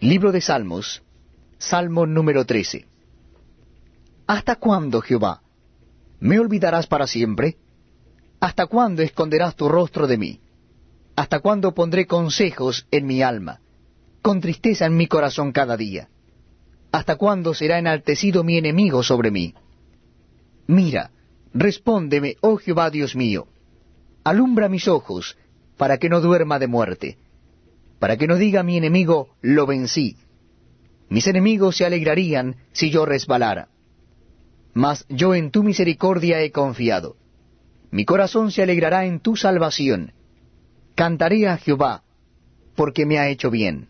Libro de Salmos, Salmo número 13. ¿Hasta cuándo, Jehová? ¿Me olvidarás para siempre? ¿Hasta cuándo esconderás tu rostro de mí? ¿Hasta cuándo pondré consejos en mi alma, con tristeza en mi corazón cada día? ¿Hasta cuándo será enaltecido mi enemigo sobre mí? Mira, respóndeme, oh Jehová Dios mío, alumbra mis ojos, para que no duerma de muerte para que no diga mi enemigo, lo vencí. Mis enemigos se alegrarían si yo resbalara. Mas yo en tu misericordia he confiado. Mi corazón se alegrará en tu salvación. Cantaré a Jehová, porque me ha hecho bien.